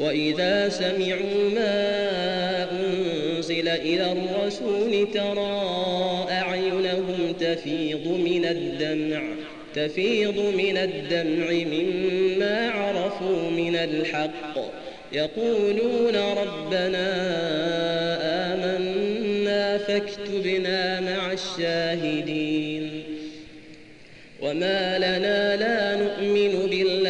وإذا سمعوا ما أنزل إلى الرسول ترى أعينهم تفيض من الدمع تفيض من الدمع مما عرفوا من الحق. يقولون ربنا آمنا فاكتبنا مع الشاهدين. وما لنا لا نؤمن بالله